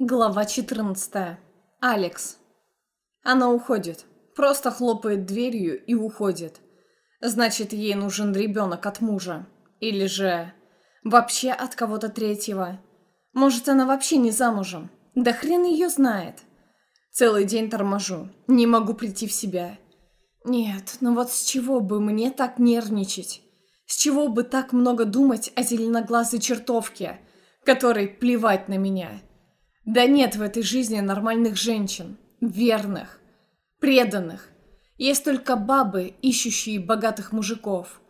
Глава 14. Алекс. Она уходит. Просто хлопает дверью и уходит. Значит, ей нужен ребенок от мужа. Или же... Вообще от кого-то третьего. Может, она вообще не замужем. Да хрен ее знает. Целый день торможу. Не могу прийти в себя. Нет, ну вот с чего бы мне так нервничать? С чего бы так много думать о зеленоглазой чертовке, которой плевать на меня? Да нет в этой жизни нормальных женщин, верных, преданных. Есть только бабы, ищущие богатых мужиков.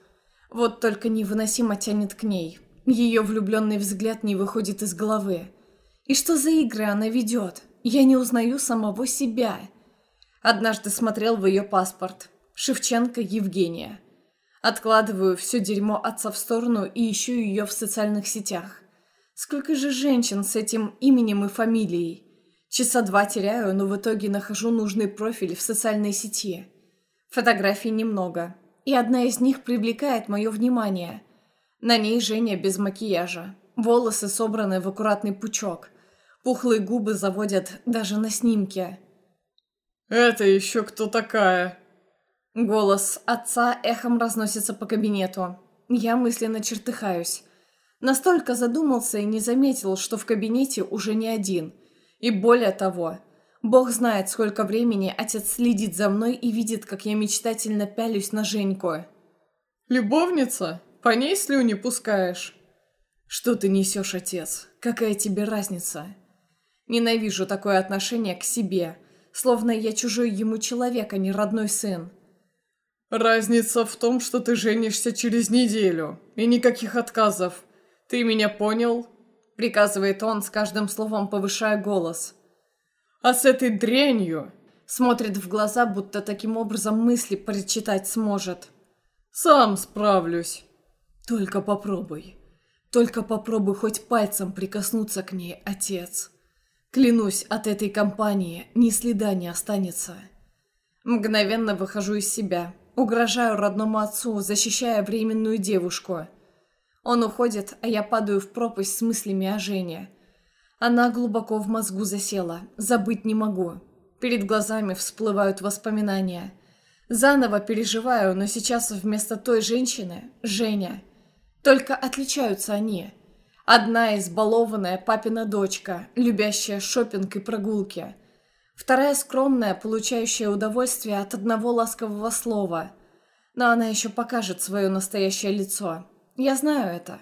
Вот только невыносимо тянет к ней. Ее влюбленный взгляд не выходит из головы. И что за игры она ведет? Я не узнаю самого себя. Однажды смотрел в ее паспорт. Шевченко Евгения. Откладываю все дерьмо отца в сторону и ищу ее в социальных сетях. Сколько же женщин с этим именем и фамилией? Часа два теряю, но в итоге нахожу нужный профиль в социальной сети. Фотографий немного, и одна из них привлекает мое внимание. На ней Женя без макияжа, волосы собраны в аккуратный пучок, пухлые губы заводят даже на снимке. «Это еще кто такая?» Голос отца эхом разносится по кабинету. Я мысленно чертыхаюсь. Настолько задумался и не заметил, что в кабинете уже не один. И более того, Бог знает, сколько времени отец следит за мной и видит, как я мечтательно пялюсь на Женьку. «Любовница? По ней слюни пускаешь?» «Что ты несешь, отец? Какая тебе разница?» Ненавижу такое отношение к себе, словно я чужой ему человек, а не родной сын. «Разница в том, что ты женишься через неделю, и никаких отказов. «Ты меня понял?» — приказывает он, с каждым словом повышая голос. «А с этой дрянью?» Смотрит в глаза, будто таким образом мысли прочитать сможет. «Сам справлюсь». «Только попробуй. Только попробуй хоть пальцем прикоснуться к ней, отец. Клянусь, от этой компании ни следа не останется». Мгновенно выхожу из себя, угрожаю родному отцу, защищая временную девушку – он уходит, а я падаю в пропасть с мыслями о Жене. Она глубоко в мозгу засела, забыть не могу. Перед глазами всплывают воспоминания. Заново переживаю, но сейчас вместо той женщины – Женя. Только отличаются они. Одна избалованная папина дочка, любящая шопинг и прогулки. Вторая скромная, получающая удовольствие от одного ласкового слова. Но она еще покажет свое настоящее лицо. Я знаю это.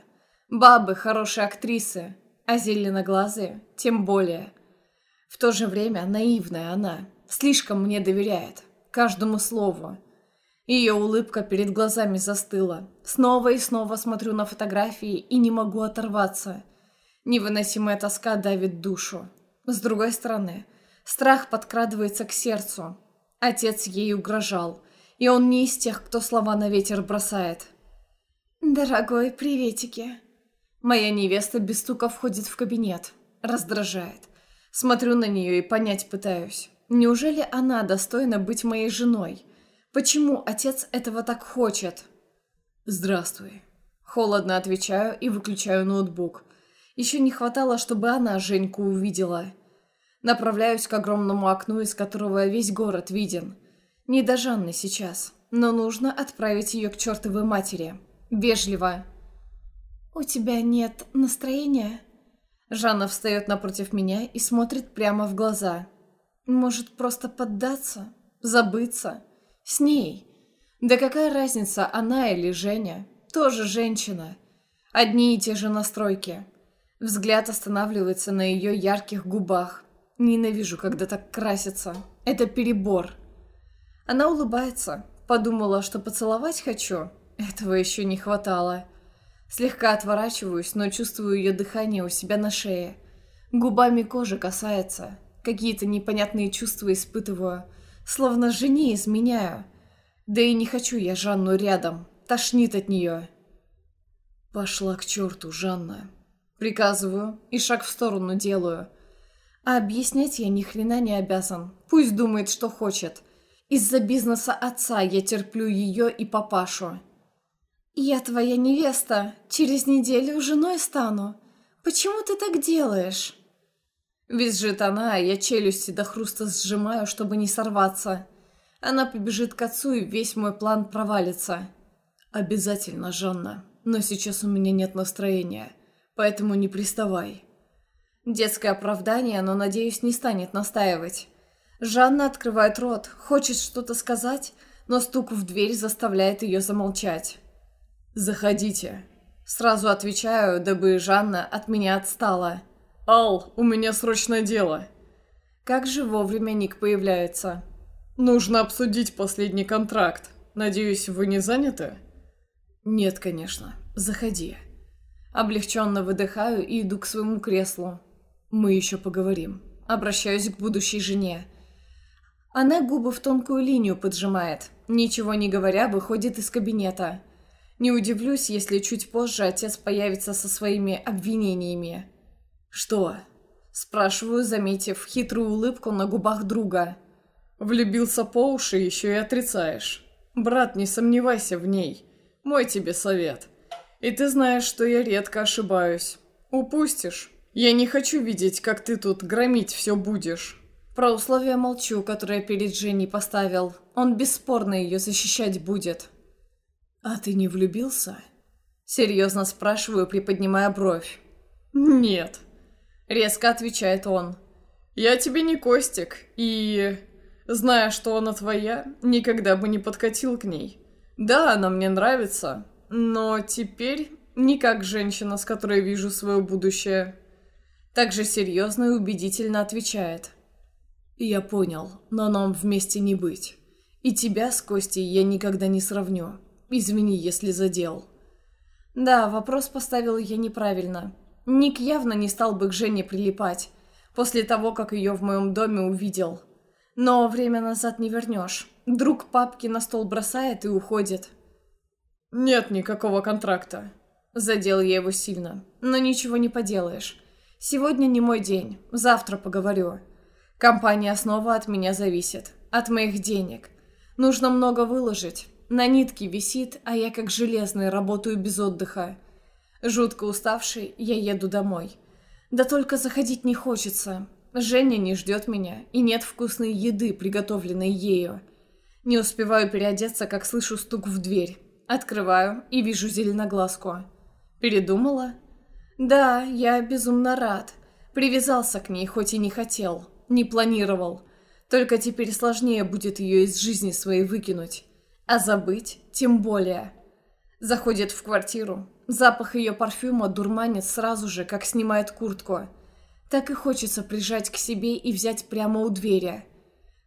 Бабы хорошие актрисы, а зеленоглазые тем более. В то же время наивная она, слишком мне доверяет, каждому слову. Ее улыбка перед глазами застыла. Снова и снова смотрю на фотографии и не могу оторваться. Невыносимая тоска давит душу. С другой стороны, страх подкрадывается к сердцу. Отец ей угрожал, и он не из тех, кто слова на ветер бросает. «Дорогой, приветики!» Моя невеста без стука входит в кабинет. Раздражает. Смотрю на нее и понять пытаюсь. Неужели она достойна быть моей женой? Почему отец этого так хочет? «Здравствуй». Холодно отвечаю и выключаю ноутбук. Еще не хватало, чтобы она Женьку увидела. Направляюсь к огромному окну, из которого весь город виден. Не до Жанны сейчас, но нужно отправить ее к чертовой матери. Вежливо. «У тебя нет настроения?» Жанна встает напротив меня и смотрит прямо в глаза. «Может, просто поддаться? Забыться? С ней? Да какая разница, она или Женя? Тоже женщина. Одни и те же настройки». Взгляд останавливается на ее ярких губах. Ненавижу, когда так красится. Это перебор. Она улыбается. Подумала, что поцеловать хочу. Этого еще не хватало. Слегка отворачиваюсь, но чувствую ее дыхание у себя на шее. Губами кожи касается. Какие-то непонятные чувства испытываю. Словно жене изменяю. Да и не хочу я Жанну рядом. Тошнит от нее. Пошла к черту, Жанна. Приказываю и шаг в сторону делаю. А объяснять я ни хрена не обязан. Пусть думает, что хочет. Из-за бизнеса отца я терплю ее и папашу. «Я твоя невеста. Через неделю женой стану. Почему ты так делаешь?» Визжит она, а я челюсти до хруста сжимаю, чтобы не сорваться. Она побежит к отцу, и весь мой план провалится. Обязательно, Жанна. Но сейчас у меня нет настроения, поэтому не приставай. Детское оправдание, но, надеюсь, не станет настаивать. Жанна открывает рот, хочет что-то сказать, но стук в дверь заставляет ее замолчать. «Заходите». Сразу отвечаю, дабы Жанна от меня отстала. «Ал, у меня срочное дело». Как же вовремя Ник появляется. «Нужно обсудить последний контракт. Надеюсь, вы не заняты?» «Нет, конечно. Заходи». Облегченно выдыхаю и иду к своему креслу. Мы еще поговорим. Обращаюсь к будущей жене. Она губы в тонкую линию поджимает. Ничего не говоря, выходит из кабинета. Не удивлюсь, если чуть позже отец появится со своими обвинениями. «Что?» Спрашиваю, заметив хитрую улыбку на губах друга. «Влюбился по уши, еще и отрицаешь. Брат, не сомневайся в ней. Мой тебе совет. И ты знаешь, что я редко ошибаюсь. Упустишь. Я не хочу видеть, как ты тут громить все будешь». Про условия молчу, которые перед Женей поставил. Он бесспорно ее защищать будет. «А ты не влюбился?» Серьезно спрашиваю, приподнимая бровь. «Нет», — резко отвечает он. «Я тебе не Костик, и, зная, что она твоя, никогда бы не подкатил к ней. Да, она мне нравится, но теперь не как женщина, с которой вижу свое будущее». Также серьезно и убедительно отвечает. «Я понял, но нам вместе не быть. И тебя с Костей я никогда не сравню. Извини, если задел». Да, вопрос поставил я неправильно. Ник явно не стал бы к Жене прилипать, после того, как ее в моем доме увидел. Но время назад не вернешь. Друг папки на стол бросает и уходит. «Нет никакого контракта». Задел я его сильно. Но ничего не поделаешь. Сегодня не мой день. Завтра поговорю. Компания снова от меня зависит. От моих денег. Нужно много выложить. На нитке висит, а я как железный работаю без отдыха. Жутко уставший, я еду домой. Да только заходить не хочется. Женя не ждет меня, и нет вкусной еды, приготовленной ею. Не успеваю переодеться, как слышу стук в дверь. Открываю и вижу зеленоглазку. Передумала? Да, я безумно рад. Привязался к ней, хоть и не хотел. Не планировал. Только теперь сложнее будет ее из жизни своей выкинуть. А забыть тем более. Заходит в квартиру. Запах ее парфюма дурманит сразу же, как снимает куртку. Так и хочется прижать к себе и взять прямо у двери.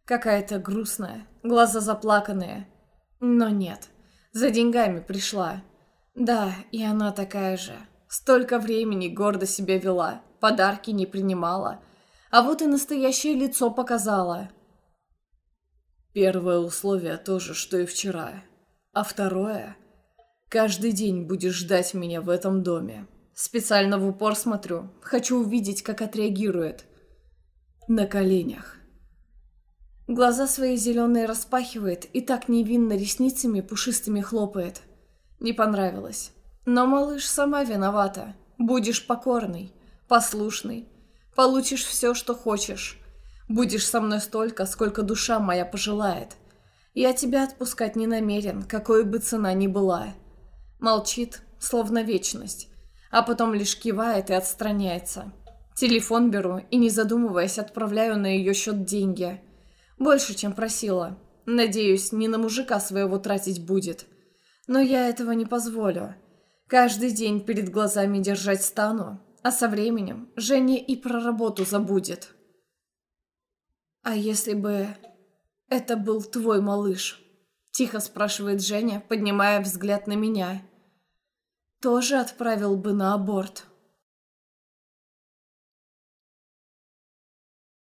Какая-то грустная, глаза заплаканные. Но нет, за деньгами пришла. Да, и она такая же. Столько времени гордо себя вела, подарки не принимала. А вот и настоящее лицо показала. Первое условие то же, что и вчера. А второе... Каждый день будешь ждать меня в этом доме. Специально в упор смотрю. Хочу увидеть, как отреагирует. На коленях. Глаза свои зеленые распахивает и так невинно ресницами пушистыми хлопает. Не понравилось. Но, малыш, сама виновата. Будешь покорный, послушный. Получишь все, что хочешь. Будешь со мной столько, сколько душа моя пожелает. Я тебя отпускать не намерен, какой бы цена ни была. Молчит, словно вечность, а потом лишь кивает и отстраняется. Телефон беру и, не задумываясь, отправляю на ее счет деньги. Больше, чем просила. Надеюсь, не на мужика своего тратить будет. Но я этого не позволю. Каждый день перед глазами держать стану, а со временем Женя и про работу забудет. «А если бы это был твой малыш?» Тихо спрашивает Женя, поднимая взгляд на меня тоже отправил бы на аборт.